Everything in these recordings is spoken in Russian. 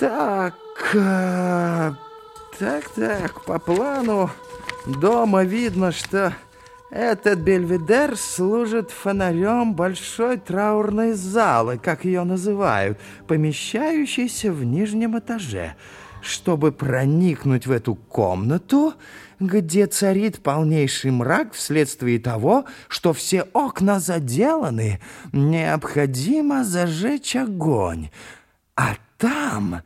Так, э, так, так, по плану дома видно, что этот бельведер служит фонарем большой траурной залы, как ее называют, помещающейся в нижнем этаже. Чтобы проникнуть в эту комнату, где царит полнейший мрак вследствие того, что все окна заделаны, необходимо зажечь огонь. Там,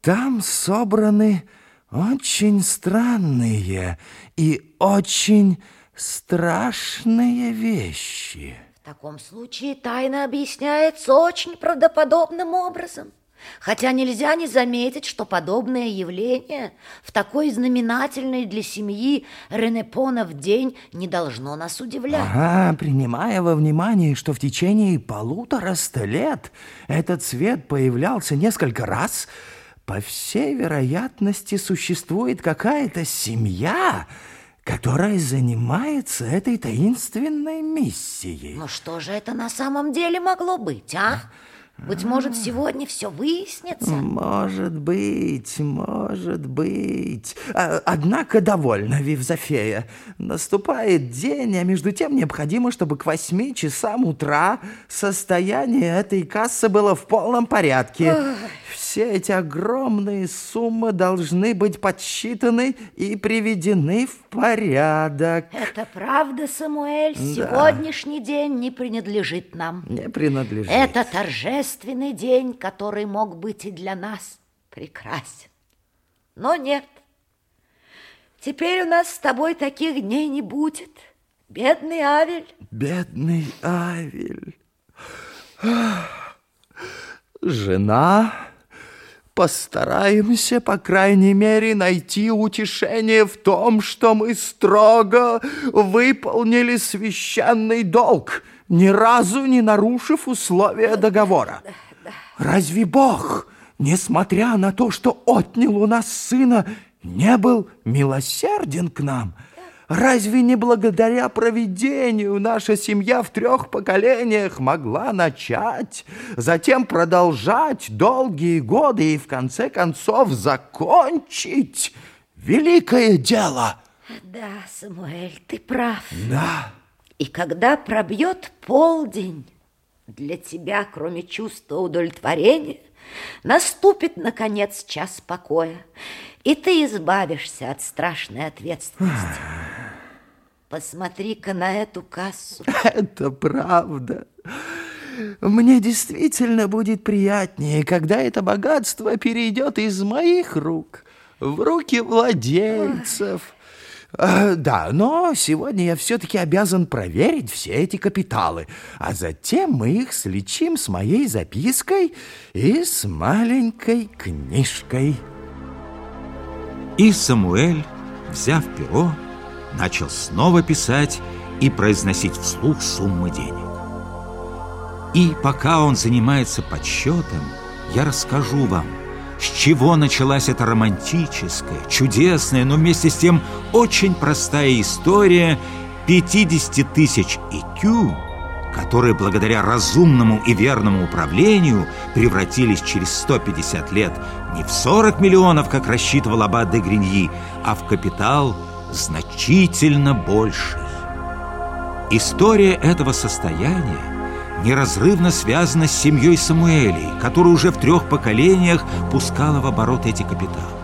там собраны очень странные и очень страшные вещи. В таком случае тайна объясняется очень правдоподобным образом. Хотя нельзя не заметить, что подобное явление в такой знаменательный для семьи Ренепона в день не должно нас удивлять. Ага, принимая во внимание, что в течение полутораста лет этот цвет появлялся несколько раз, по всей вероятности существует какая-то семья, которая занимается этой таинственной миссией. Но что же это на самом деле могло быть, а? Быть может, сегодня все выяснится? Может быть, может быть. А, однако довольно, Вивзофея. Наступает день, а между тем необходимо, чтобы к восьми часам утра состояние этой кассы было в полном порядке. Ой. Все эти огромные суммы должны быть подсчитаны и приведены в порядок. Это правда, Самуэль. Да. Сегодняшний день не принадлежит нам. Не принадлежит. Это торжественный день, который мог быть и для нас прекрасен. Но нет. Теперь у нас с тобой таких дней не будет. Бедный Авель. Бедный Авель. Жена Постараемся, по крайней мере, найти утешение в том, что мы строго выполнили священный долг, ни разу не нарушив условия договора. Разве Бог, несмотря на то, что отнял у нас сына, не был милосерден к нам – Разве не благодаря проведению наша семья в трех поколениях могла начать, затем продолжать долгие годы и в конце концов закончить великое дело? Да, Самуэль, ты прав. Да. И когда пробьет полдень, для тебя, кроме чувства удовлетворения, наступит, наконец, час покоя, и ты избавишься от страшной ответственности. Посмотри-ка на эту кассу. Это правда. Мне действительно будет приятнее, когда это богатство перейдет из моих рук в руки владельцев. А, да, но сегодня я все-таки обязан проверить все эти капиталы, а затем мы их слечим с моей запиской и с маленькой книжкой. И Самуэль, взяв перо, начал снова писать и произносить вслух суммы денег. И пока он занимается подсчетом, я расскажу вам, с чего началась эта романтическая, чудесная, но вместе с тем очень простая история 50 тысяч икю, которые благодаря разумному и верному управлению превратились через 150 лет не в 40 миллионов, как рассчитывал Аббат де Гриньи, а в капитал – значительно больший. История этого состояния неразрывно связана с семьей Самуэлей, которая уже в трех поколениях пускала в оборот эти капиталы.